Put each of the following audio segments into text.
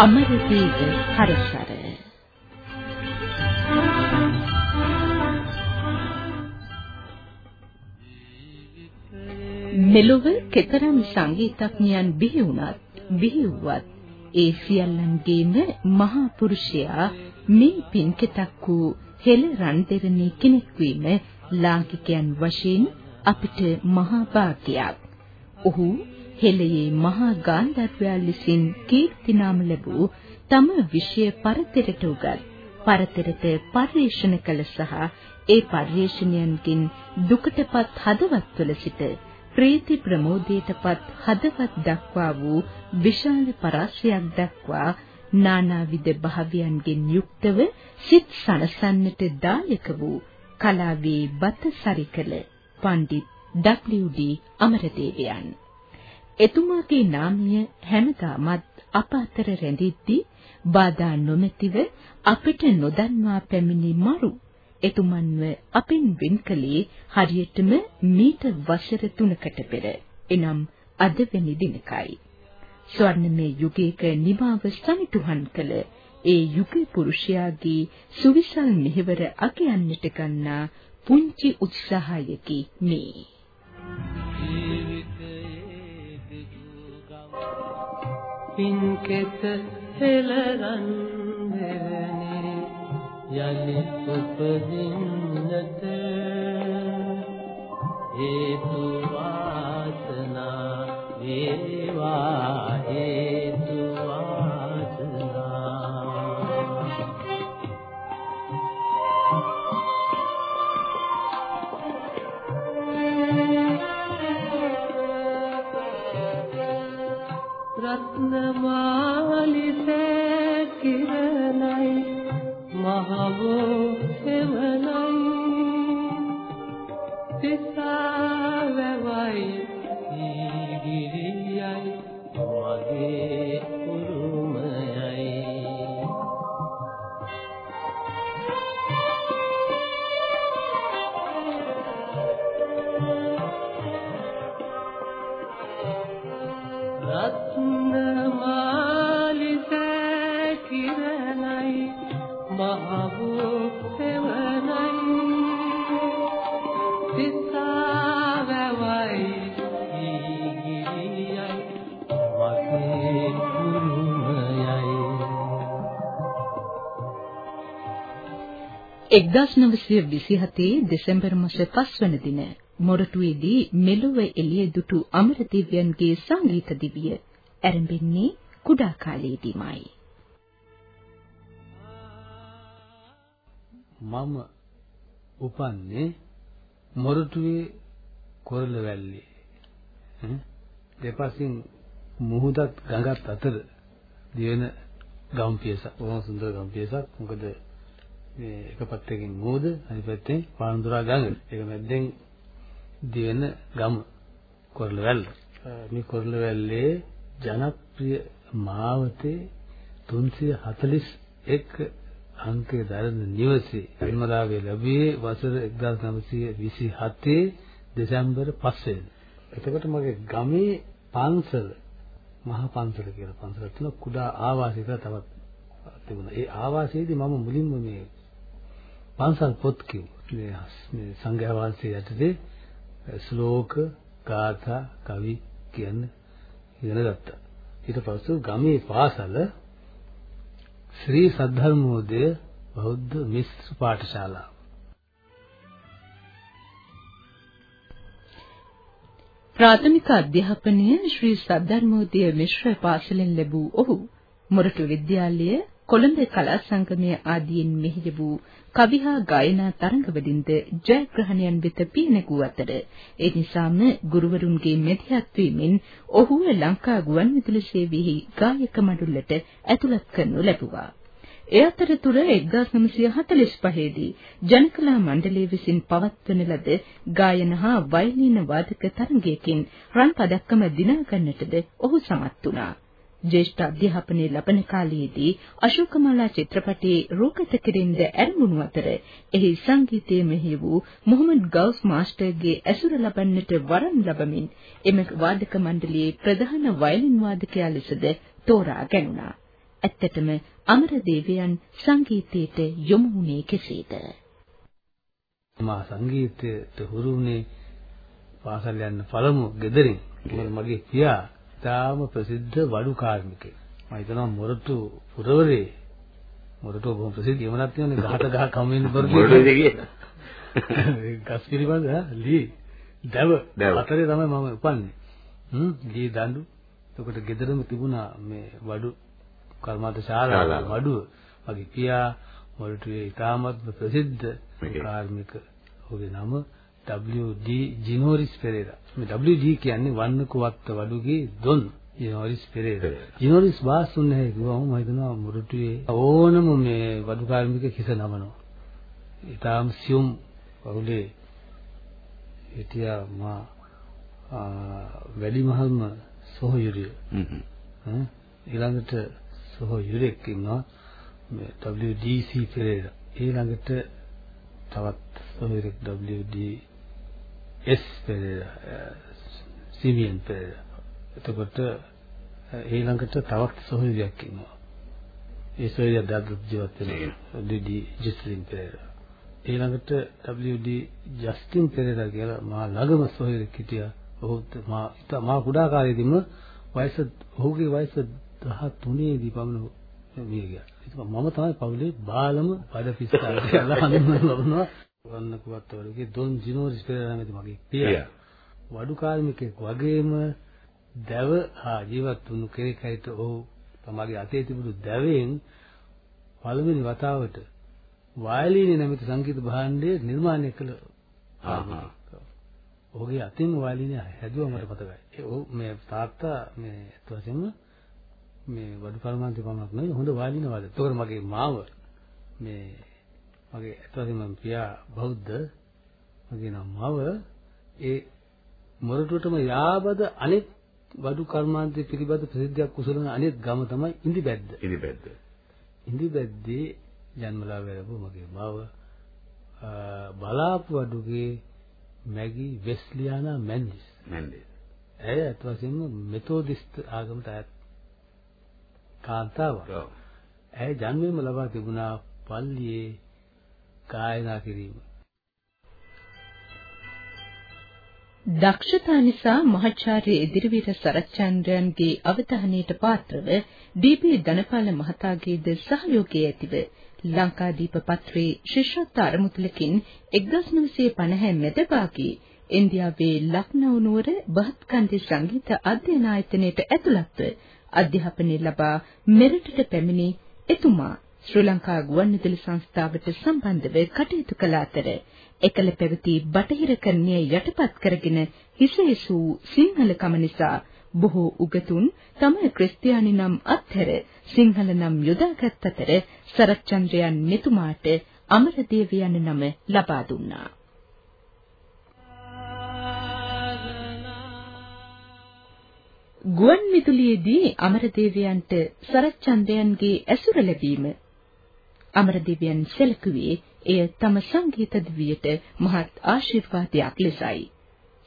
අමරදේව හරසර මෙලොව කෙතරම් සංගීතඥයන් බිහි වුණත් බිහි වුවත් ඒ සියල්ලන්ගේම මහා පුරුෂයා මේ පින්කෙතක් වූ හෙළ රන්දෙරණී කෙනෙක් වීම ලාංකිකයන් වශයෙන් අපිට මහා භාග්‍යයක්. ඔහු හෙළයේ මහා ගාන්ධර්වයා ලෙසින් කීර්ති නාම ලැබූ තම විෂය පරතරට උගත් පරතරට පරිශ්‍රණ කළ සහ ඒ පරිශ්‍රණයන්ගෙන් දුකටපත් හදවත්වල සිට ප්‍රීති ප්‍රමෝදයටපත් හදවත් දක්වා වූ විශාල පරාසයක් දක්වා නානාවිද භාවයන්ගෙන් යුක්තව සිත් සනසන්නට දායක වූ කලාවේ බත සරිකල පණ්ඩිත් W.D. අමරදේවයන් එතුමාගේ නාමය හැමදාමත් අප අතර රැඳිද්දී බාධා නොමැතිව අපිට නොදන්වා පැමිණි මරු එතුමන්ව අපෙන් වෙන් කළේ හරියටම මීට වසර 3කට පෙර. එනම් අද වෙනි දිනකයි. ස්වර්ණමය යුගයක නිමාව සමිතුහන් කළ ඒ යුග පුරුෂයාගේ සුවිසල් මෙහෙවර අගයන්නට ගන්නා පුංචි උත්සාහයකි මේ. පින්කෙත හෙළරන් දෙවනේ යලි උපදින්නට හේතු වාසනා වේවා හේතු රත්නමාලිසේ කිරණයි මහවෝ සෙවණයි තිසාවවයි ඊගිරියයි මගේ උරුමයයි රත්නමාලිසේ 1927 දෙසැම්බර් මාස 5 වන දින මොරටුවේදී මෙලොව එළිය දුටු අමරදේවයන්ගේ සංගීත දිවිය ආරම්භන්නේ කුඩා කාලයේදීමයි. මම උපන්නේ මොරටුවේ කොරළවැල්ලේ. දෙපසින් මුහුදත් ගඟත් අතර දිවෙන ගම්පියසක් බොහොම සුන්දර ගම්පියසක්. මොකද මේ එක පැත්තකින් මුහුද අනිත් පැත්තෙන් පාන්දුරා ගඟ ඒක මැද්දෙන් දිවෙන ගම කොරළවැල්ල මේ කොරළවැල්ලේ ජනප්‍රිය මාවතේ 341 අංකයේ දරන නිවසේ විමලාවේ ලැබුවේ වසර 1927 දෙසැම්බර් 5 වෙනිදා. එතකොට මගේ ගමේ පන්සල මහා පන්සල කියලා පන්සලක් තියෙනවා කුඩා ආවාසයක තවත් තිබුණා. ඒ ආවාසයේදී මම මුලින්ම මේ පන්සල් පොත් කිව්වා. මේ සංඝයා වහන්සේ යටතේ ශ්ලෝක, ගාථා, කවි කියන ඉගෙන ගත්තා. ඊට පස්සේ ගමේ පාසල ශ්‍රී සද්ධර්මෝදය බෞද්ධ මිශ්‍ර පාඨශාලාව. ප්‍රාථමික අධ්‍යාපනය ශ්‍රී සද්ධර්මෝදය මිශ්‍ර පාසලෙන් ලැබූ ඔහු මොරටු විද්‍යාලය කොළඹ කලා සංගමය ආදීන් මෙහෙය වූ කවි හා ගායනා තරඟවලින්ද ජයග්‍රහණයන් වෙත පියනැගූ අතර ඒ නිසාම ගුරුවරුන්ගේ මෙතිහත් වීමෙන් ඔහුව ලංකා ගුවන්විදුලි සේවයෙහි ගායක මඩුල්ලට ඇතුළත් කරනු ලැබුවා. ඒ අතරතුර 1945 දී ජනකලා මණ්ඩලය විසින් පවත්වන ලද ගායන හා වයලීන වාදක තරඟයකින් රන් පදක්කම දිනා ගන්නටද ඔහු සමත් වුණා. ජ්‍යෙෂ්ඨ අධ්‍යාපනය ලබන කාලයේදී අශෝකමාලා චිත්‍රපටයේ රූකත කිරින්ද ඇරඹුණු අතර එහි සංගීතයේ මෙහි වූ මොහමඩ් ගවුස් මාස්ටර්ගේ ඇසුර ලබන්නට වරම් ලබමින් එම වාදක මණ්ඩලයේ ප්‍රධාන වයලින් වාදකයා ලෙසද තෝරා ගැනුණා. ඇත්තටම අමරදේවයන් සංගීතයට යොමු වුණේ කෙසේද? මා සංගීතයට හුරු වුණේ පාසල් යන පළමු ගෙදරින්. මොකද මගේ පියා තාම ප්‍රසිද්ධ වඩු කාර්මිකයෙක්. මම හිතනවා මොරටු පුරවරේ මොරටු බොහොම ප්‍රසිද්ධ යමනක් තියෙනනේ ගහට ගහ බරදී. මොකටද කියේ? ගස් පිළිබඳ ලී දැව. අතරේ තමයි මම උපන්නේ. හ්ම් ලී දඬු. එතකොට ගෙදරම තිබුණා මේ වඩු කර්මාන්ත ශාලාව. වඩුව. මගේ පියා මොරටුවේ ඉතාමත් ප්‍රසිද්ධ. කාර්මික ඔහුගේ නම WD ජිනෝරිස් පෙරේරා. මේ WD කියන්නේ වන්නකුවත්ත වඩුගේ දොන් ජිනෝරිස් පෙරේරා. ජිනෝරිස් බාස්තුන් නැහැ කිව්වම මම හිතනවා මොරටුවේ ඕනම මේ වඩු කාර්මික කිස නමනවා. ඊටාම් සියුම් පවුලේ හිටියා මා වැඩිමහල්ම සොහොයුරිය හ්ම් ඊළඟට සොහොයුරෙක් ඉන්නවා මේ WDC පෙරේරා ඊළඟට තවත් සොහොයුරෙක් WD S පෙරේරා අ, සිමියන් පෙරේරා එතකොට ඊළඟට තවත් සොහොයුරෙක් ඉන්නවා. ඒ සොහොයුරිය දත් ජීවත් වෙනවා. WD ජස්ටින් පෙරේරා ඊළඟට WD ජස්ටින් පෙරේරා කියලා මා ළඟම සොහොයුරෙක් හිටියා. ඔහුත් මා මා කුඩා කාලේදීම වයස ඔහුගේ වයස 13 දී පමණ මිය ගියා. ඒක මම තමයි පවුලේ බාලම බඩ පිස්සාට කියලා හඳුන්වනවා. වන්න කුවත් වලගේ දොන් ජිනෝරිස් පෙරේරා නැමැති මගේ පියා. වඩු කාර්මිකයෙක් වගේම දැව හා ජීවත් වුණු කෙනෙක් හැටියට ඔහු තමගේ අතේ තිබුණු දැවෙන් පළවෙනි වතාවට වයලීනය නැමැති සංගීත භාණ්ඩය නිර්මාණය කළ. ඔහුගේ අතින් වයලීනය හැදුවා මට මතකයි. ඔහු මේ තාත්තා මේ වශයෙන්ම මේ වඩු කර්මාන්තේ පමණක් නෙවෙයි හොඳ වයලීන වාදක. ඒතකොට මගේ මාව මේ මගේ වශයෙන්ම මම පියා බෞද්ධ මගේ නම් මව ඒ මොරටුවටම යාබද අනෙක් වඩු කර්මාන්තේ පිළිබඳ ප්‍රසිද්ධියක් කුසලන අනෙක් ගම තමයි ඉන්දිබැද්ද. ඉදිබැද්ද. ඉන්දිබැද්දේ ජන්මලා වැරපු මගේ මව බලාපු වඩුගේ මැගි වෙස්ලියානා මැන්ඩිස්. නැන්දේ. ඇය අත් වශයෙන්ම මෙතෝදිස්ත් ආගමට අයත් කාන්තාවක්. ඔව්. ඇය ජන්මයෙන්ම ලබා තිබුණා පල්ලියේ ගායනා කිරීම. දක්ෂතා නිසා මහාචාර්ය ඉදිරිවීර සරච්චන්ද්‍රයන්ගේ අවධානයට පාත්‍රව ඩී.පී. ධනපාල මහතාගේද සහයෝගය ඇතිව ලංකාදීප පත්‍රයේ ශිෂ්‍යත්ව අරමුදලකින් 1950 මැද භාගයේ ඉන්දියාවේ ලක්නෝ නුවර බහත්කන්දේ සංගීත අධ්‍යයන ආයතනයට ඇතුළත්ව අධ්‍යාපනය ලබා මෙරටට පැමිණි එතුමා ශ්‍රී ලංකා ගුවන්විදුලි සංස්ථාවට සම්බන්ධව කටයුතු කළ අතර එකල පැවති බටහිරකරණය යටපත් කරගෙන හිසෙසූ සිංහලකම නිසා බොහෝ උගතුන් තම ක්‍රිස්තියානි නම් අත්හැර සිංහල නම් යොදාගත් අතර සරච්චන්ද්‍රයන් මෙතුමාට අමරදේව යන නම ලබා දුන්නා. ගුවන් විදුලියේදී අමරදේවයන්ට සරච්චන්ද්‍රයන්ගේ ඇසුර ලැබීම අමරදේවයන් සැලකුවේ එය තම සංගීත දිවියට මහත් ආශිර්වාදයක් ලෙසයි.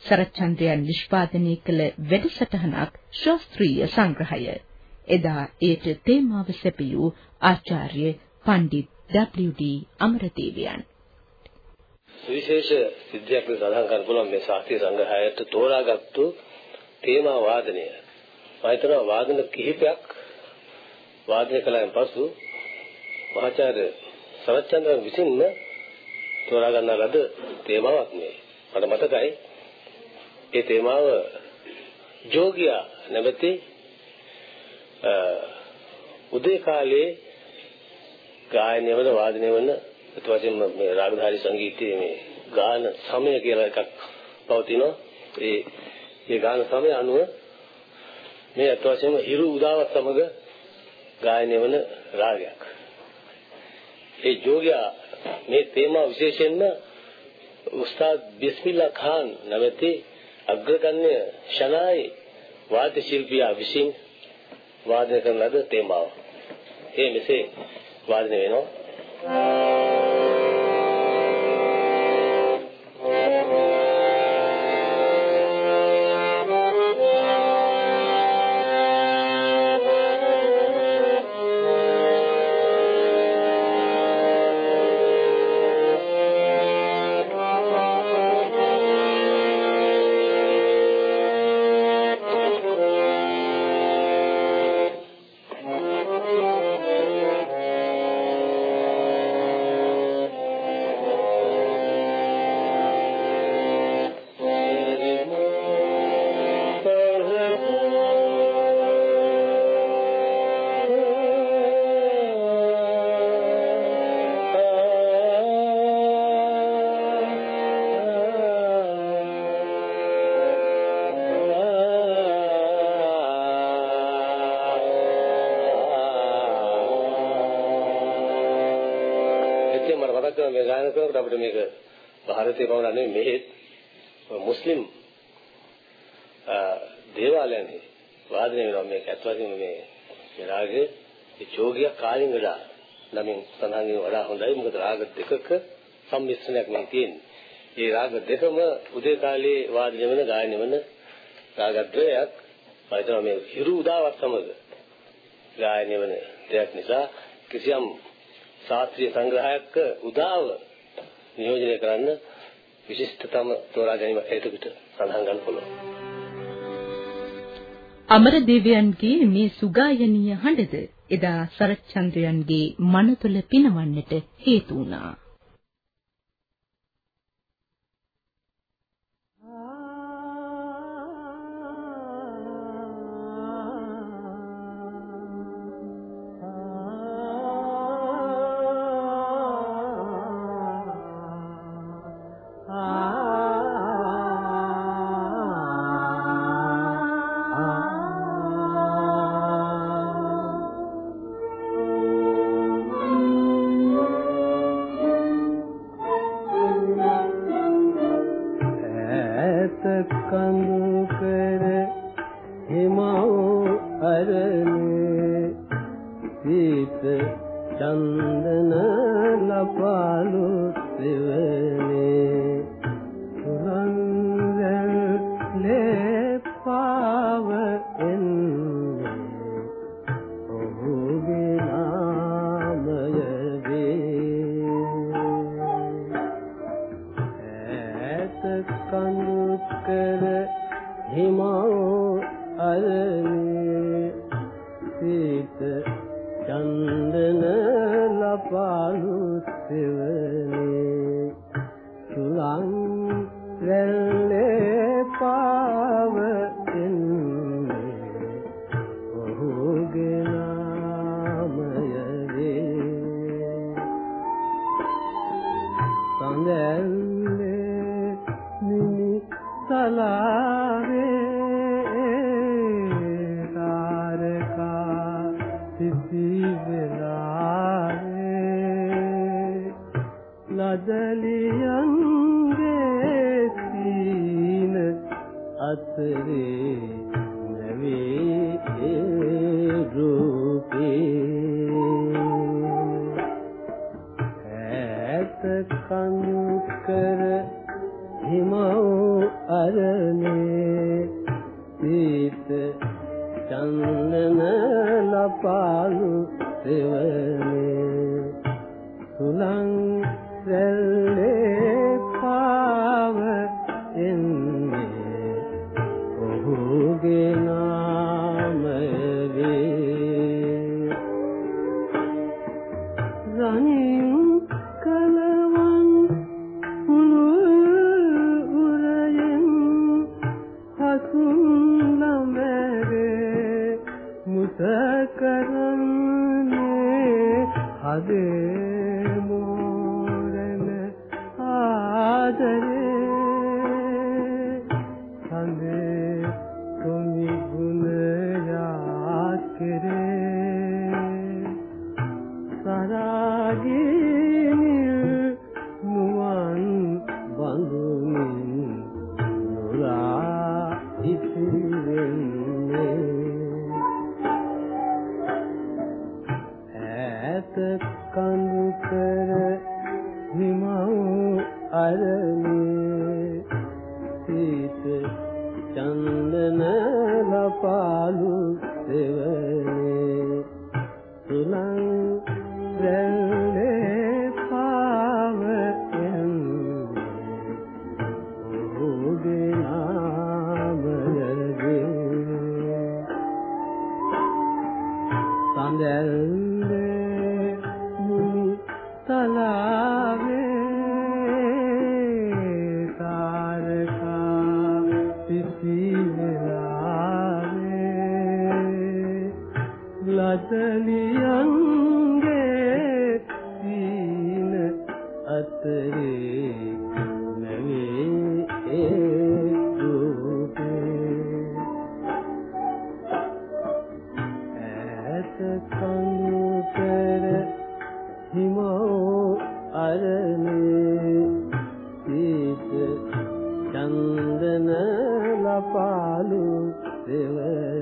සරච්චන්ද්‍රයන් නිෂ්පාදනය කළ වැඩසටහනක් ශාස්ත්‍රීය සංග්‍රහය. එදා ඒට තේමාව සැපයූ ආචාර්ය පණ්ඩිත් W.D. අමරදේවයන්. විශේෂ සිද්ධියක් ලෙස සඳහන් කරන්න පුළුවන් මේ ශාස්ත්‍රීය සංග්‍රහයට තෝරාගත්තු තේමා වාදනය. මම හිතනවා වාදන කිහිපයක් වාදනය කළායින් පසු මහාචාර්ය සරච්චන්ද්‍රන් විසින්ම තෝරා ගන්නා ලද තේමාවක් මේ. මට මතකයි ඒ තේමාව ජෝගියා නැමැති අ, උදේ කාලේ ගායනය වන වාදනය වන අත් වශයෙන්ම මේ රාගධාරී සංගීතයේ මේ ගාන සමය කියලා එකක් පවතිනවා. ඒ ඒ ගාන සමය අනුව මේ අත් වශයෙන්ම හිරු උදාවත් සමග ගායනය වන රාගයක්. ඒ ජෝගයා මේ තේමා විශේෂයෙන්ම උස්තාද් බිස්මිල්ලා ખાન නැමැති අග්‍රගණ්‍ය ශනායි වාද්‍ය ශිල්පියා විසින් වාදනය කරන ලද තේමාව. ඒ මෙසේ වාදනය වෙනවා. කරන මේ ගායන කරනකොට අපිට මේක ಭಾರತೀಯ පවුල නෙමෙයි මෙහෙ මුස්ලිම් දේවාලයන්හි වාදනය වෙනවා මේක ඇත්ත වශයෙන්ම මේ මේ රාගයේ ඒ චෝගිය කාලින් වඩා නමින් සඳහන් වඩා හොඳයි මොකද රාග දෙකක සම්මිශ්‍රණයක් මේ තියෙන්නේ. ඒ රාග දෙකම උදේ කාලේ වාදනය වෙන ගායනය වෙන රාගද්වයක් මම මේ හිරු උදාවත් සමග ගායනය වෙන දෙයක් නිසා කිසියම් ශාස්ත්‍රීය සංග්‍රහයක උදාව නියෝජනය කරන්න විශිෂ්ටතම තෝරා ගැනීම හේතුකට සඳහන් ගන්න පුළුවන්. අමරදේවයන්ගේ මේ සුගායනීය හඬද එදා සරච්චන්ද්‍රයන්ගේ මන තුළ පිනවන්නට හේතු වුණා. far. සංකර හිමෝ අරනේ සීත චන්දන ලපාලු දෙවන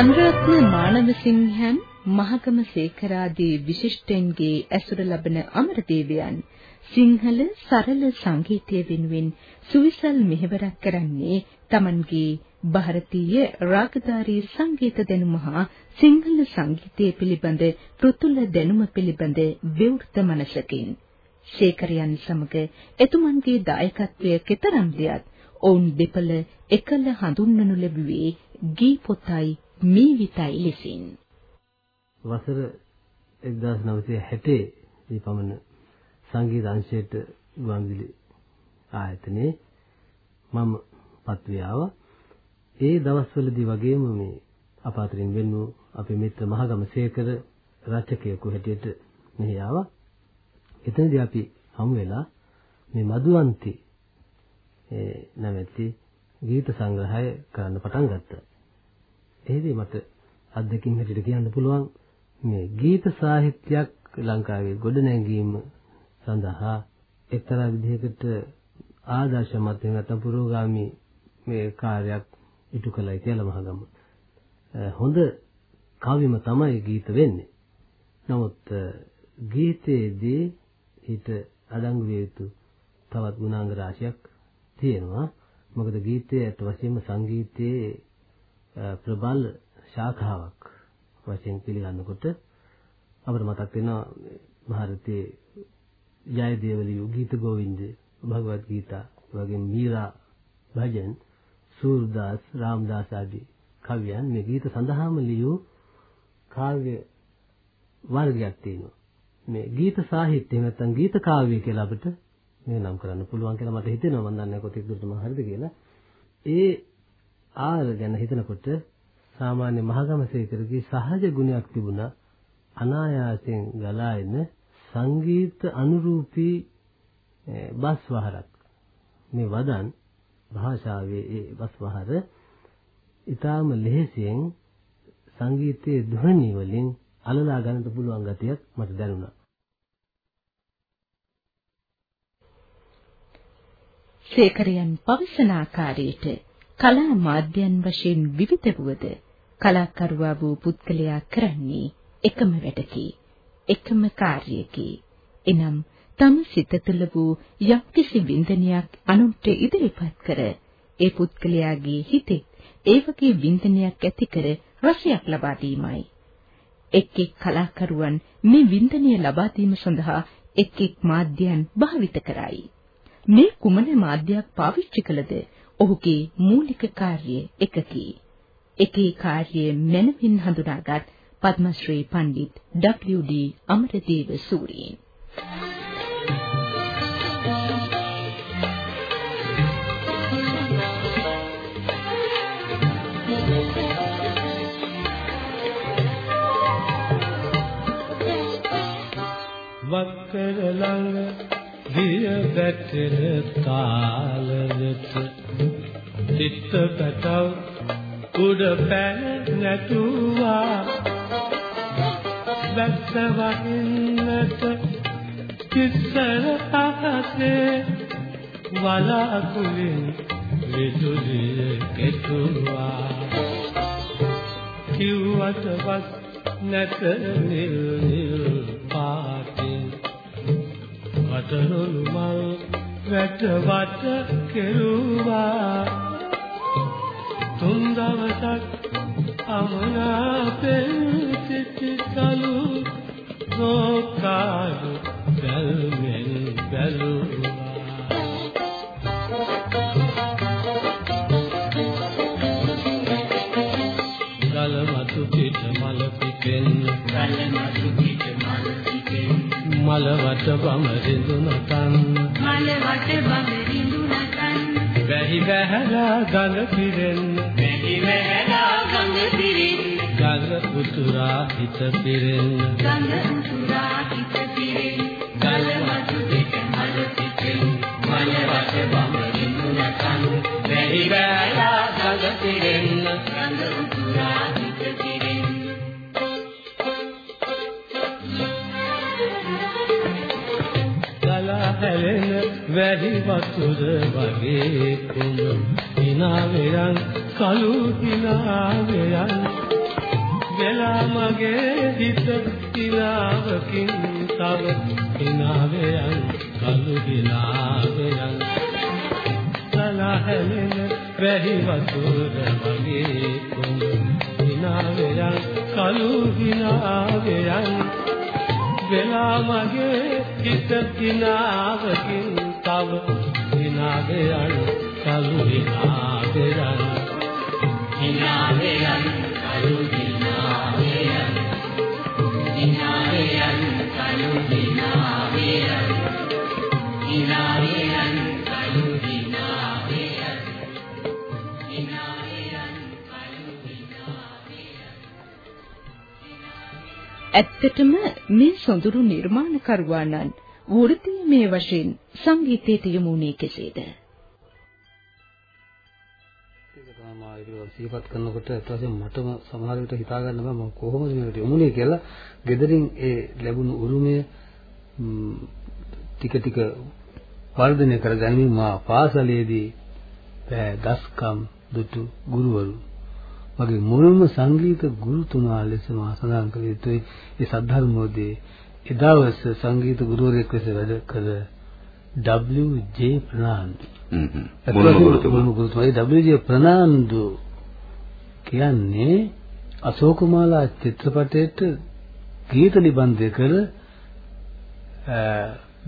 චන්ද්‍රරත්න මානවසිංහන් මහගම සේකරාදී විශිෂ්ටයන්ගේ ඇසුර ලබන අමරදේවයන් සිංහල සරල සංගීතය වෙනුවෙන් සුවිසල් මෙහෙවරක් කරන්නේ Tamanගේ ಭಾರತೀಯ රාගධාරී සංගීත දැනුම හා සිංහල සංගීතය පිළිබඳ පෘතුල දැනුම පිළිබඳ විවෘත මනසකින් ශේකරයන් සමග එතුමන්ගේ දායකත්වය කෙතරම් දෙයත් ඔවුන් දෙපළ එකල හඳුන්වනු ලැබුවේ ගී පොතයි මීවිතයි ලෙසින් වසර 1960 මේ පමණ සංගීත අංශයට ගුවන්විදුලි ආයතනයේ මම පත්වී ආවා. ඒ දවස්වලදී වගේම මේ අප අතරින් වෙන්න අපේ මිත්‍ර මහගම සේකර රචකයෙකු හැටියට මෙහි ආවා. එතනදී අපි හමු වෙලා මේ මధుවන්ති ඒ නැමැති ගීත සංග්‍රහය කරන්න පටන් ගත්තා. එහිදී මට අත්දැකීම් හැටියට කියන්න පුළුවන් මේ ගීත සාහිත්‍යයක් ලංකාවේ ගොඩනැගීම සඳහා එක්තරා විදිහකට ආදර්ශමත් නැත්නම් පුරෝගාමී මේ කාර්යයක් ඉටු කළයි කියලා මහගම. හොඳ කවිම තමයි ගීත වෙන්නේ. නමුත් ගීතයේදී ඊට අඩංගු විය යුතු තවත් ගුණාංග රාශියක් තියෙනවා. මොකද ගීතය ඇත්ත වශයෙන්ම සංගීතයේ ප්‍රබල ශාඛාවක් වශයෙන් පිළිගන්නකොට අපිට මතක් වෙනවා ಭಾರತයේ ජයදේවලියු ගීත ගෝවින්ද භගවත් ගීතා වගේ මීරා භජන් සූර්දාස් රාමදාස් ආදී කවියන් මේ ගීත සඳහාම ලියූ කාව්‍ය වර්ගයක් තියෙනවා. මේ ගීත සාහිත්‍ය නැත්නම් ගීත කාව්‍ය කියලා අපිට මේ නම් කරන්න පුළුවන් කියලා මට හිතෙනවා. මම දන්නේ කොතෙක් දුරට මම හරිද කියලා. ඒ ආර ගැන හිතනකොට සාමාන්‍ය මහගමසේකරගේ සහජ ගුණයක් තිබුණා අනායාසයෙන් ගලා එන සංගීත අනුරූපී බස් වහරක් මේ වදන් භාෂාවේ ඒ බස් වහර ඊටාම ලෙහෙසියෙන් සංගීතයේ ධ්වනි වලින් අලලා ගන්නට පුළුවන් ගතියක් මට දැනුණා. සේකරයන් පවසන ආකාරයට කලා මාධ්‍යයන් වශයෙන් විවිධ වූද කලාකරුවා වූ පුද්ගලයා කරන්නේ එකම වැඩකි එකම කාර්යයකි එනම් තම සිත තුළ වූ යම්කිසි වින්දනයක් අනුන්ට ඉදිරිපත් කර ඒ පුද්ගලයාගේ හිතේ ඒ වගේ වින්දනයක් ඇති කර රසයක් ලබා දීමයි. එක් එක් කලාකරුවන් මේ වින්දනය ලබා දීම සඳහා එක් එක් මාධ්‍යයන් භාවිත කරයි. මේ කුමන මාධ්‍යයක් පාවිච්චි කළද? ඔහුගේ මූලික කාර්යය එකකි. එකේ කාර්යය මනමින් හඳුනාගත් පද්මශ්‍රී පණ්ඩිත් W.D. අමරදේව සූරීන්. වක්කර ළඟ දිය බැටෙන තාලෙට තිත්ත පැටව උඩ පැන නැටුවා වැස්ස වහින්නට කිස්සර අහසේ වලාකුලින් විදුලිය කෙටුවා කිව්වට වත් නැත නිල් නිල් පාටින් වටරොළු මල් වැට වට කෙරුවා. තුන් දවසක් අමනාපෙන් සිටි කලු රෝකාරු බැල්මෙන් බැලුවා. ගල මතු පිට මල පිටෙන් ගල මතු පිට මල පිටෙන් මල වට බම රිඳුනතන් මල වට බම රිඳුනතන් වැහි වැහැලා ගඟ පිරෙන් වැහැලා ගඟ පිරෙන්. ගඟ උතුරා හිත පිරෙන්. ගඟ උතුරා හිත පිරෙන්. ගල මතු පිට මල පිටෙන්. මල මානවට බඹරිඳු නටන්න වැහි බෑලා ගඟ පිරෙන්න ගඟ උතුරා හිත පිරෙන්න ගලා හැලෙන වැහි වතුර වගේ කුඹ හිනාවෙයන් කලු හිනාවෙයන් වෙලා මගේ හිත හිනාවකින් තව හිනාවෙයන් කලු හිනාවෙයන් ගලා හැලෙන වැහි වතුර වගේ කුඹ හිනාවෙයන් කලු හිනාවෙයන් වෙලා මගේ හිත කිනාවකින් තව විනාදයන් කලු විනාදයන් හිනාවෙයන් කලු ඇත්තටම මේ සොඳුරු නිර්මාණකරුවාණන් වෘත්තීයමය වශයෙන් සංගීතයට යොමුනේ කෙසේද? සිහිපත් කරනකොට ඊට පස්සේ මටම සමහර විට හිතා ගන්න බෑ මම කොහොමද මේකට යමුනේ කියලා. gederin ඒ ලැබුණු උරුමය ටික ටික වර්ධනය කරගනිමින් මා පාසලේදී දස්කම් දුටු ගුරුවරු මගේ මුල්ම සංගීත ගුරුතුමා ලෙස මා සඳහන් කළ යුතුයි ඒ සද්ධර්මෝදේ එදාවස සංගීත ගුරුවරයෙක් ලෙස වැඩ කළ W.J. ප්‍රනාන්දු. මුල්ම ගුරුතුමා W.J. ප්‍රනාන්දු කියන්නේ අශෝකමාලා චිත්‍රපටයට ගීත නිබන්ධය කළ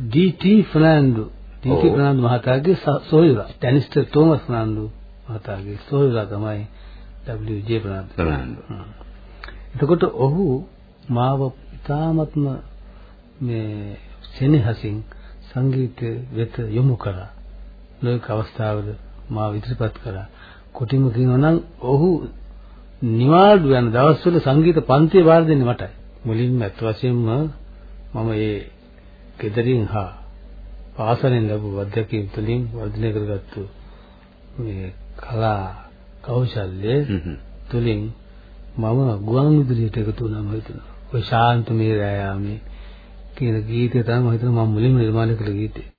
ඩී.ටී. ෆර්නෑන්ඩෝ ඩී.ටී. ෆර්නෑන්ඩෝ මහතාගේ සොයුරා ටැනිස්ටර් තෝමස් ෆර්නෑන්ඩෝ මහතාගේ සොයුරා තමයි W.J. හ්ම්. එතකොට ඔහු මාව ඉතාමත්ම මේ සෙනෙහසින් සංගීත වෙත යොමු කරා. ලෝක අවස්ථාවල මාව ඉදිරිපත් කරා. කොටින්ම කියනවා නම් ඔහු නිවාඩු යන දවස්වල සංගීත පන්තිය වාර දෙන්නේ මටයි. මුලින්ම අත් වශයෙන්ම මම ඒ ගෙදරින් හා පාසලෙන් ලැබූ අධ්‍යක්ෂකයන් තුළින් වර්ධනය කරගත්තු මේ කලා කෞශල්‍ය. තුලින් මම ගුවන් විදුලියට එකතු වුණා මම හිතනවා. ඔය ශාන්ත මේ රායාමේ කියන ගීතය තමයි මම හිතනවා මම මුලින්ම නිර්මාණය කළ ගීතය.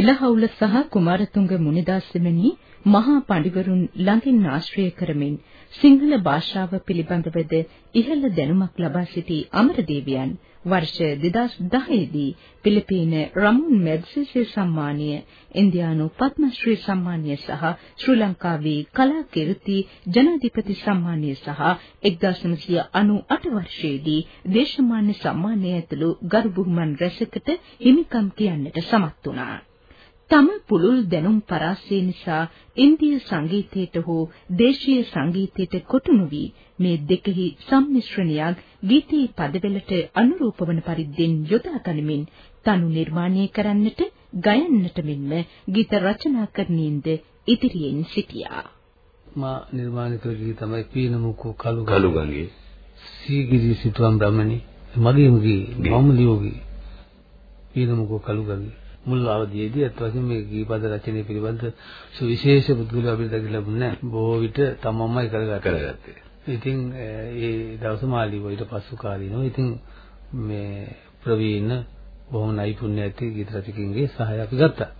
හෙළහවුල සහ කුමාරතුංග මුනිදාස් මෙනි මහා පඬිවරුන් ළඟින් ආශ්‍රය කරමින් සිංහල භාෂාව පිළිබඳවද ඉහළ දැනුමක් ලබා සිටි අමරදේවියන් වර්ෂ 2010 දී පිලිපීන රමුන් මැග්සෙසේ සම්මානය, ඉන්දියානු පද්මශ්‍රී සම්මානය සහ ශ්‍රී ලංකාවේ කලා කීර්ති ජනාධිපති සම්මානය සහ 1998 වර්ෂයේදී දේශමාන්‍ය සම්මානය ඇතුළු ගරු බුහුමන් රැසකට හිමිකම් කියන්නට සමත් වුණා. තම පුළුල් දැනුම් පරාසය නිසා ඉන්දිය සංගීතයට හෝ දේශීය සංගීතයට කොටු නොවි මේ දෙකෙහි සම්මිශ්‍රණයක් ගීතේ පදවලට අනුරූප වන පරිද්දෙන් යොදා ගනිමින් තනු නිර්මාණය කරන්නට ගයන්නට මෙන්ම ගීත රචනා කරමින්ද ඉදිරියෙන් සිටියා. මා නිර්මාණය කළ ගී තමයි පීනමුකෝ කලු කලු ගංගේ සීගිරි සිතුවම් බ්‍රහ්මණි මගේම ගී. මම ලියෝගී පීනමුකෝ කලු ගංගේ මුල් අවධියේදී අත් වශයෙන් මේ ගීපද රචනය පිළිබඳ සුවිශේෂ පුද්ගලයා අපිට දැක ලැබුණේ නැහැ. බොහෝ විට තමන්මයි කරගත්තේ. ඉතින් ඒ දවස මාළිව ඊට පසු කාලීනව ඉතින් මේ ප්‍රවීණ බොහොම නෛපුණ්‍ය ඇති ගීත රචකයින්ගේ සහාය අපි ගත්තා.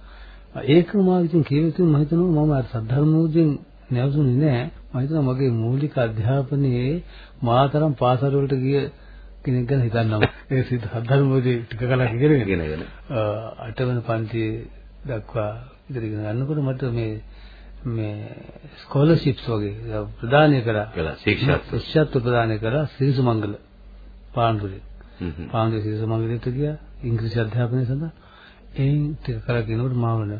ඒක මා ඉතින් කියවිතු මම හිතනවා මම අර සද්ධර්මෝදෙන් නැවතුනේ නැහැ. මම හිතනවා මගේ මූලික අධ්‍යාපනයේ මාතරම් පාසල් වලට ගිය කෙනෙක් ගැන හිතන්නම්. ඒ සිත හදර්මෝදී ටික කලක් ඉගෙනගෙන අටවන පන්තියේ දක්වා ඉගෙන ගන්නකොට මට මේ මේ ස්කෝලර්ෂිප්ස් වගේ ප්‍රදානය කරා. කළා ශික්ෂාත්ව. ශික්ෂාත්ව ප්‍රදානය කරා සිරිසුමංගල පාණ්ඩුවේ. පාණ්ඩුවේ සිරිසුමංගලයට ගියා ඉංග්‍රීසි අධ්‍යාපනය සඳහා. එයින් ටික කලක් යනකොට මාවන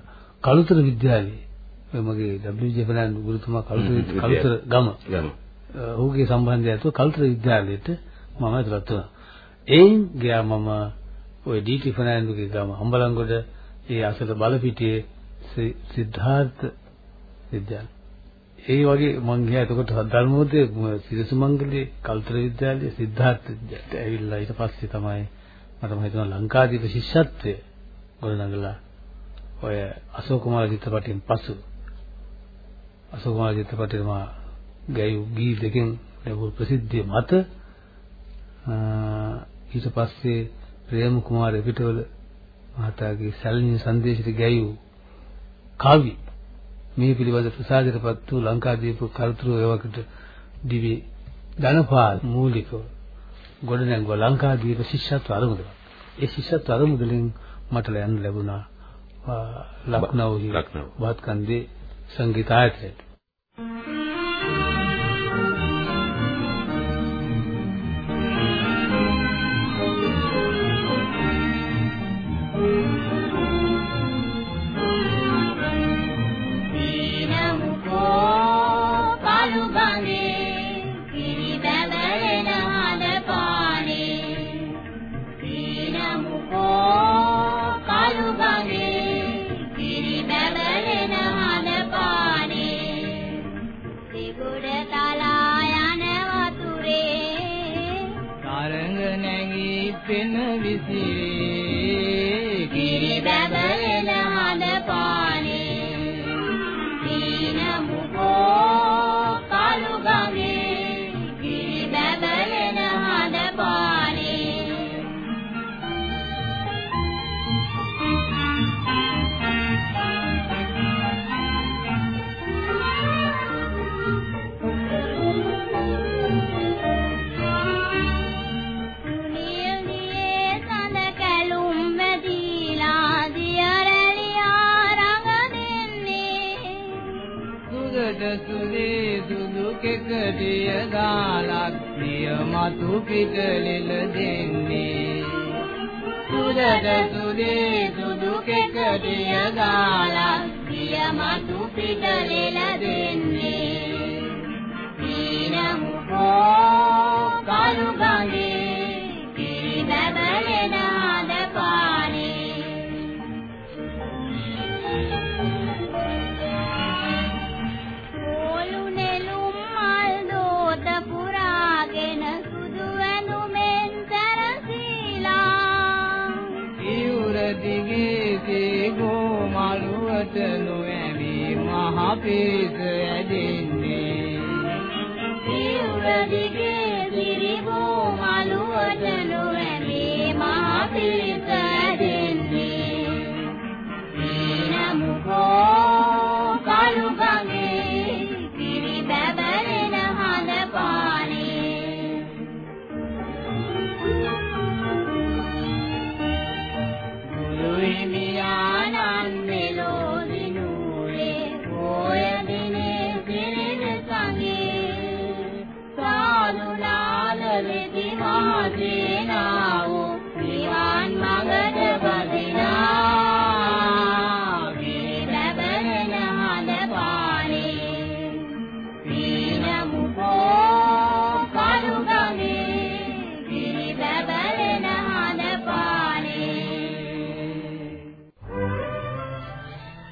කලුතර විද්‍යාලයේ මගේ WJ ෆර්නෑන්ඩ් ගුරුතුමා කලුතර කලුතර ගම. ගම. ඔහුගේ සම්බන්ධය ඇතුව කලුතර විද්‍යාලයට මම ඇතුළත් වුණා. එයින් ගියා මම ওই ඩීටි ෆර්නෑන්ඩෝගේ ගම අම්බලන්ගොඩ ඒ අසල බලපිටියේ සිද්ධාර්ථ විද්‍යාලය. ඒ වගේ මං ගියා එතකොට ධර්මෝදයේ සිරසුමංගලයේ කල්තර විද්‍යාලයේ සිද්ධාර්ථ විද්‍යාලයට ඇවිල්ලා ඊට පස්සේ තමයි මට මම හිතනවා ලංකාදීප ශිෂ්‍යත්වය ගොඩනගලා ඔය අශෝක කුමාර චිත්‍රපටයෙන් පසු අශෝක කුමාර චිත්‍රපටයේ මා ගැයූ ගී දෙකෙන් ලැබුණු ප්‍රසිද්ධිය මත ඊට පස්සේ ප්‍රේම කුමාර පිටවල මහතාගේ සැලෙන සංදේශයට ගැයූ කවි මේ පිළිබඳ ප්‍රසාදයටපත් වූ ලංකාදීප කල්තුරු ඒවකට දිවි ධනපාල මූලිකව ගොඩ නැංගුවා ලංකාදීප ශිෂ්‍යත්ව අරමුදල. ඒ ශිෂ්‍යත්ව අරමුදලෙන් මට යන්න ලැබුණා ලක්නෝහි වාත්කන්දේ සංගීත ආයතනයට. ටිය දාලක් ප්‍රිය මතු පිට ලෙල දෙන්නේ. සුදද සුදේ සුදු කෙක ටිය දාලක් ප්‍රිය මතු පිට ලෙල දෙන්නේ ඊනහු කෝ කලුග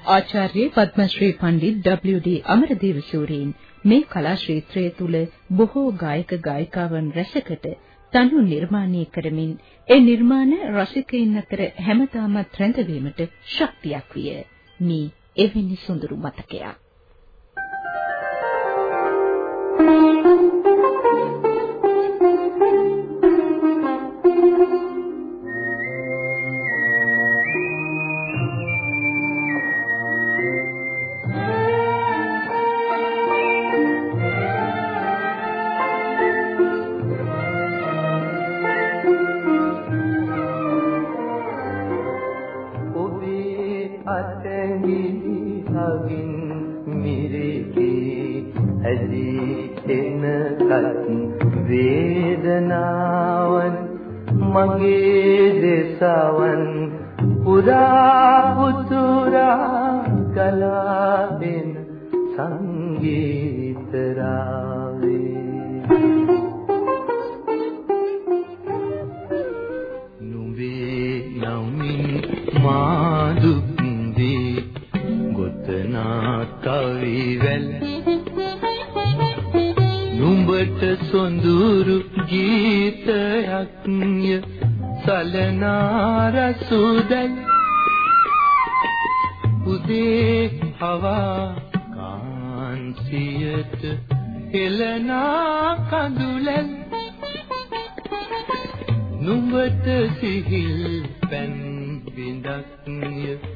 ආචාර්ය පද්මශ්‍රී පණ්ඩිත් W.D. අමරදේව සූරීන් මේ කලා ක්ෂේත්‍රය තුල බොහෝ ගායක ගායිකාවන් රැසකට තනු නිර්මාණය කරමින් ඒ නිර්මාණ රසිකයින් අතර හැමදාමත් රැඳවීමට ශක්තියක් විය. මේ එවැනි සුඳුරු මතකයක්. බිඳක්ය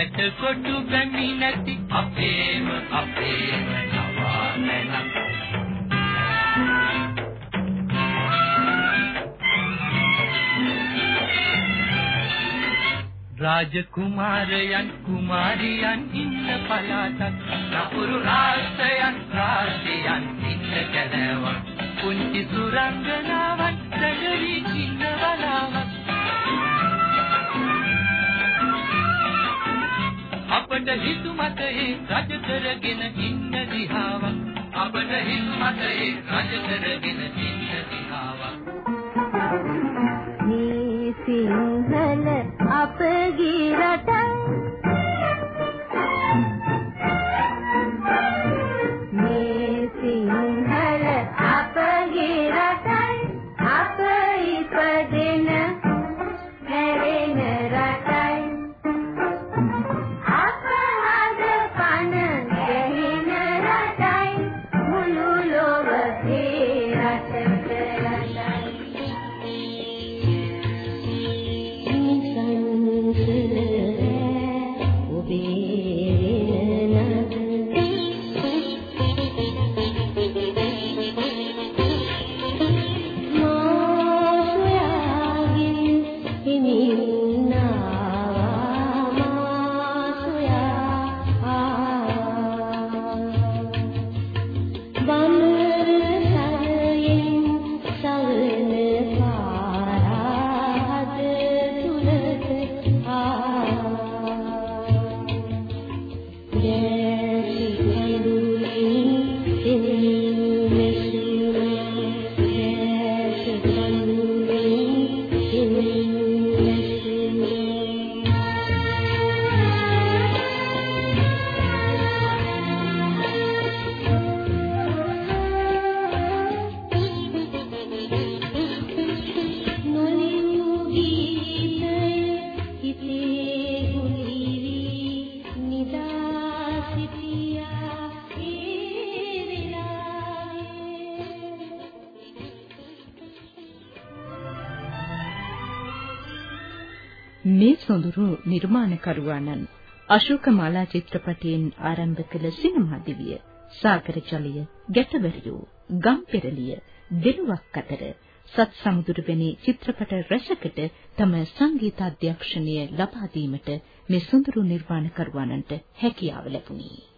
වැට කොටු බැමි නැති අපේම අපේම නවාමනක් රාජකුමාරයන් කුමාරියන් ඉන්න පළාතක් නපුරු රාජ්‍යයන් හිතු මතේ රජ කරගෙන ඉන්න දිහාවක්. අපට හිතු මතේ රජ කරගෙන ඉන්න මේ සොඳුරු නිර්මාණකරුවාණන් අශෝක මාලා චිත්‍රපටයෙන් ආරම්භ කළ සිනමා දිවිය සාගර ජලය ගැටබරියෝ ගම්පෙරළිය දෙලුවක් අතර සත් සමුදුර වැනි චිත්‍රපට රැසකට තම සංගීත අධ්‍යක්ෂණය ලබා දීමට මේ සොඳුරු නිර්මාණකරුවාණන්ට හැකියාව ලැබුණි.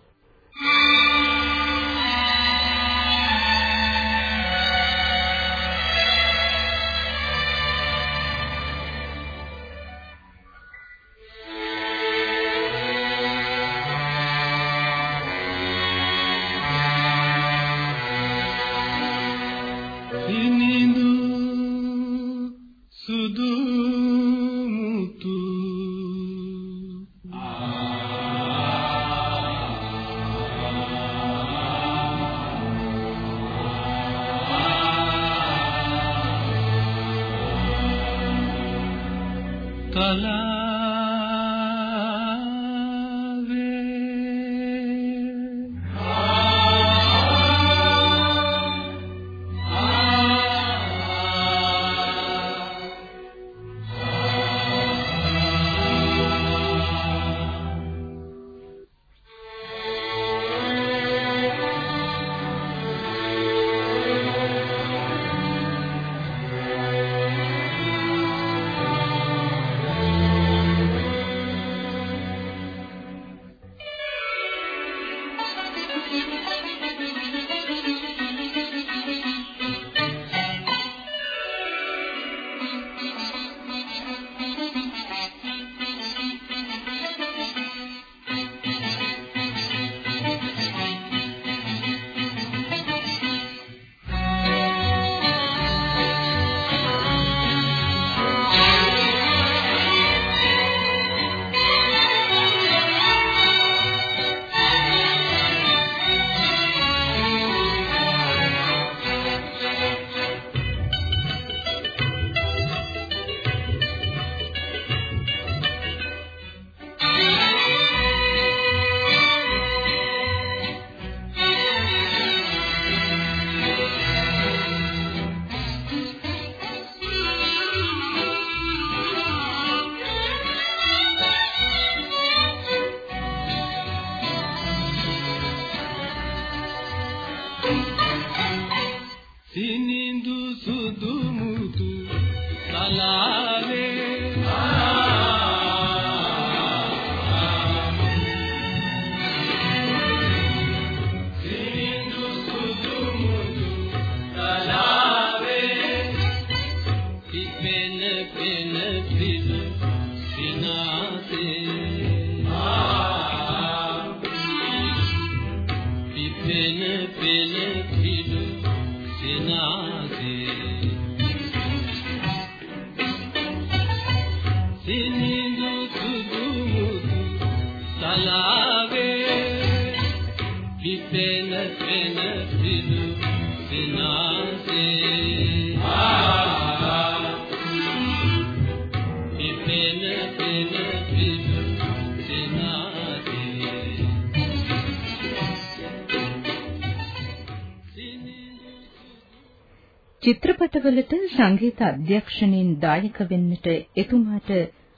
චිත්‍රපටවලට සංගීත අධ්‍යක්ෂණයෙන් දායක වෙන්නට එතුමාට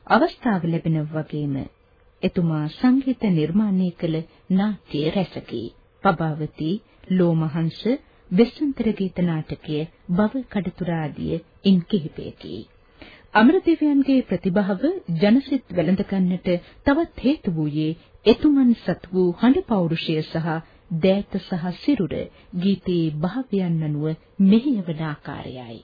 අවස්ථාව ලැබෙන වගේම එතුමා සංගීත නිර්මාණය කළ නාට්‍ය රැසකි. පබාවති, ලෝමහංශ, වෙස්සන්තර ගීත නාටකය, බව කඩතුර ආදී ඉන් කිහිපයකි. අමරදේවයන්ගේ ප්‍රතිභාව ජනසිත වැළඳ ගන්නට තවත් හේතු වූයේ එතුමන් සතු වූ හඬ පෞරුෂය සහ දෑත සහ සිරුර ගීතයේ භාවයන් අනුව මෙහෙයවන ආකාරයයි.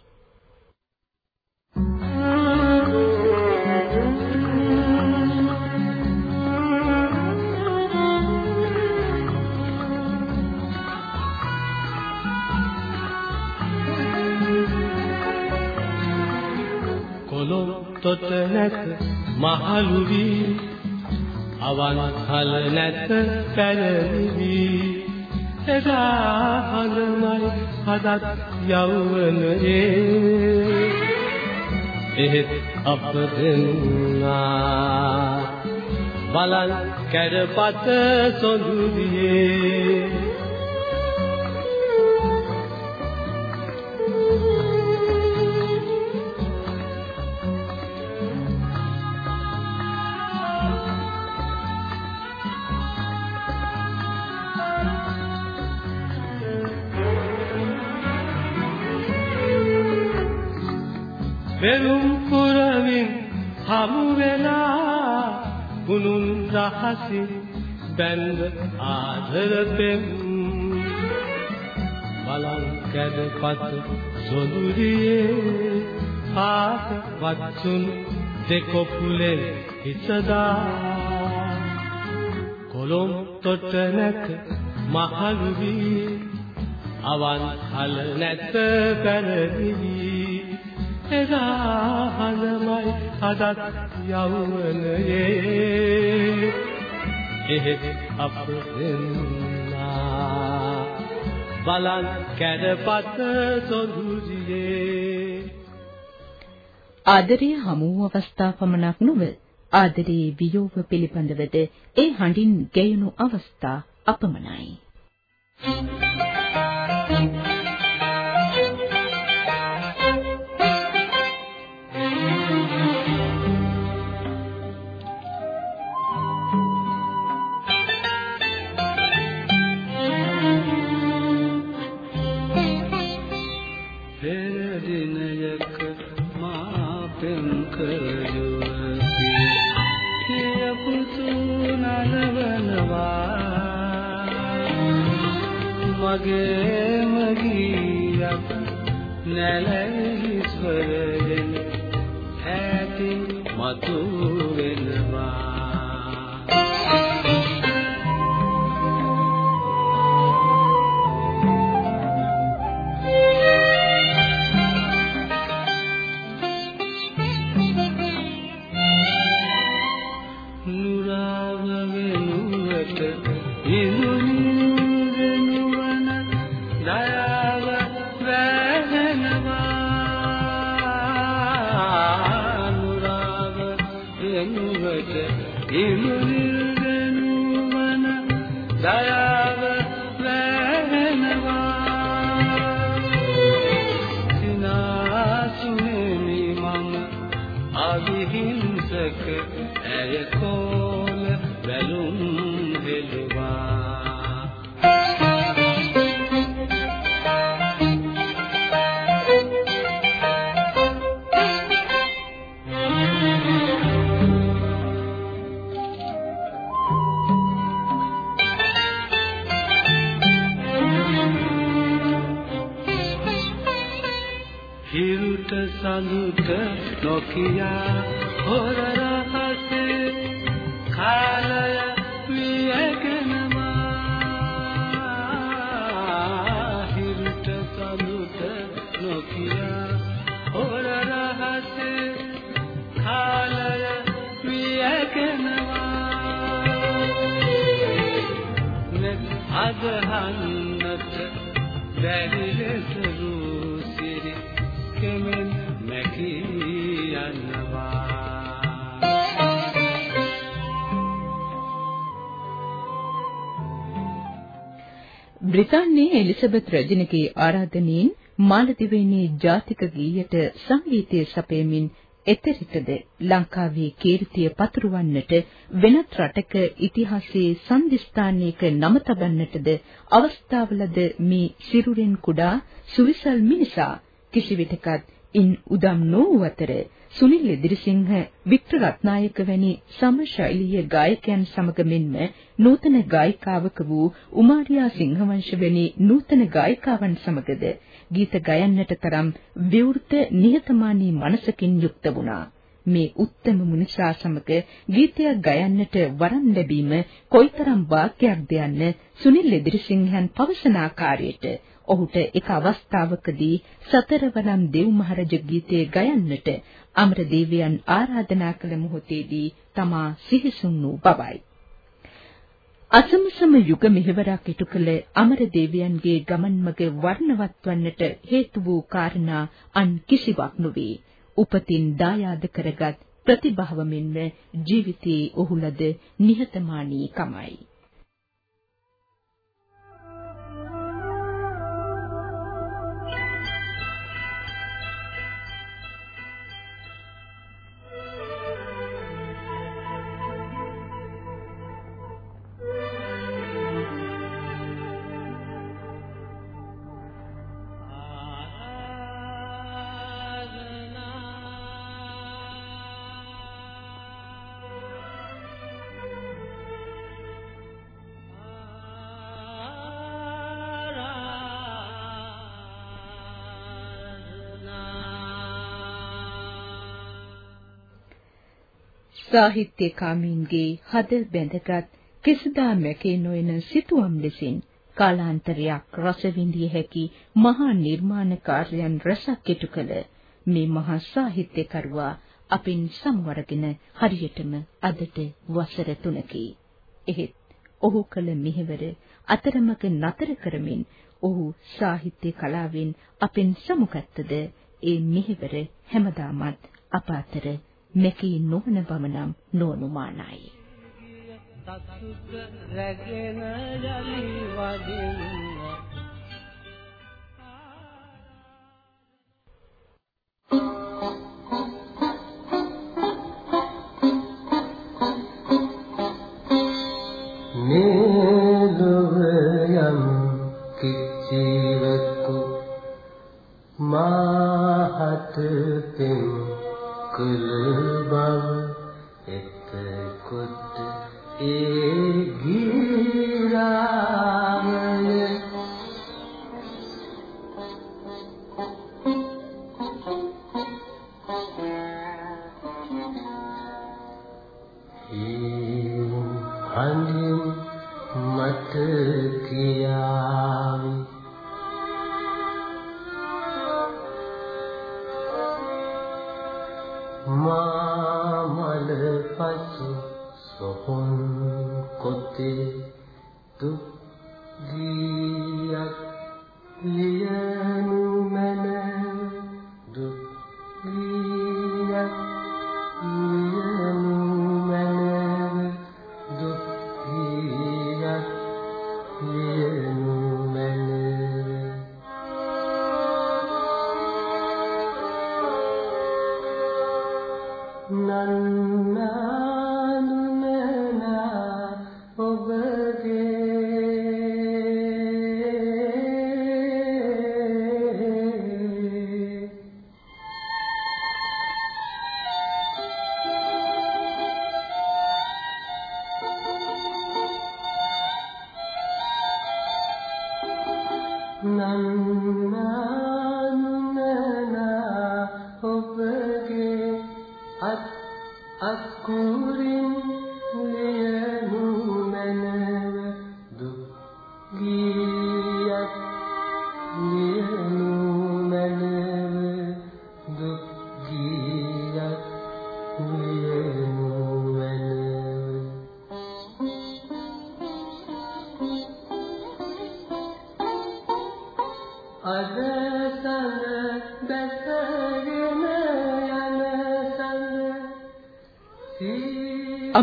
තොට නැත මහලු වී අවන් කල නැත පැරවි එදා හඳමයි හදත් යවුවනයේ එහෙත් අප දෙන්නා බලන් කැඩපත සොඳුදියේ. පෙරුම් පුරමින් හමු වෙලා කුණුන් රහසින් බැඳ ආදර පෙම්. බලන් කැඩපත් සොඳුරියේ පාත වත්සුන් දෙකොපුලේ හිසදා. කොළොම් තොට නැත මහලු වී අවන් හල නැත පැරදිවි. එදා හඳමයි අදත් යවුවනයේ එහෙත් අප දෙන්නා බලන් කැඩපත සොඳුරියේ ආදරය හමු වූ අවස්ථා පමණක් නොව ආදරයේ වියෝව පිළිබඳවද ඒ හඬින් ගැයුණු අවස්ථා අපමණයි. මගේම ගීයක් නැලෙහි සඳුට බ්‍රිතාන්‍යයේ එලිසබෙත් රජිනගේ ආරාධනයෙන් මාලදිවයිනේ ජාතික ගීයට සංගීතය සපයමින් එතෙරිටද ලංකාවේ කීර්තිය පතුරවන්නට වෙනත් රටක ඉතිහාසයේ සංදිස්ථානයක නම තබන්නටද අවස්ථාවලද මේ සිරුරෙන් කුඩා සුවිසල් මිනිසා කිසිවිටකත් ඉන් උදම් නොවූ අතර සුනිල් ඉදිරිසිංහ වික්ටර් රත්නායක වැනි සම ශෛලීය ගායකයන් සමග මෙන්ම නූතන ගායිකාවක වූ උමාරියා සිංහවංශ වැනි නූතන ගායිකාවන් සමගද ගීත ගයන්නට තරම් විවෘත නිහතමානී මනසකින් යුක්ත වුණා. මේ උත්තම මුනිසා සමග ගීතයක් ගයන්නට වරම් ලැබීම කොයිතරම් වාක්‍යයක්ද යන්න සුනිල් ඉදිරිසිංහන් පවසන ආකාරයට ඔහුට එක අවස්ථාවකදී සතරවරම් දෙව්මහරජ ගීතය ගයන්නට අමරදේවයන් ආරාධනා කළ මොහොතේදී තමා සිහිසුන් වූ බවයි. අසමසම යුග මෙහෙවරක් ඉටු කළ අමරදේවයන්ගේ ගමන් මඟ වර්ණවත් වන්නට හේතු වූ කාරණා අන් කිසිවක් නොවේ. උපතින් දායාද කරගත් ප්‍රතිභාව මෙන්ම ජීවිතයේ ඔහු ලද නිහතමානීකමයි. සාහිත්‍ය කාමීන්ගේ හද බැඳගත් කිසිදා මැකේ නොයන සිතුවම් ලෙසින් කාලාන්තරයක් රස විඳිය හැකි මහා නිර්මාණකාරයන් රසක් ඉටු කළ මේ මහා සාහිත්‍යකරුවා අපින් සමවරගෙන හරියටම අදට වසර 3කි. එහෙත් ඔහු කළ මෙහෙවර අතරමඟ නතර කරමින් ඔහු සාහිත්‍ය කලාවෙන් අපෙන් සමුගත්තද ඒ මෙහෙවර හැමදාමත් අප අතර මෙකී නොවන බව නම් නොඅනුමානයි. සතුට රැගෙන යලි වදින්න මාහත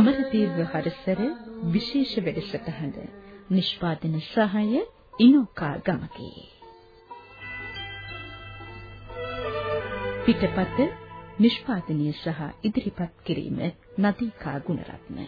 අමරදේව හරසර විශේෂ වැඩසටහන. නිෂ්පාදන සහාය ඉනෝකා ගමකේ. පිටපත නිෂ්පාදනය සහ ඉදිරිපත් කිරීම නදීකා ගුණරත්න.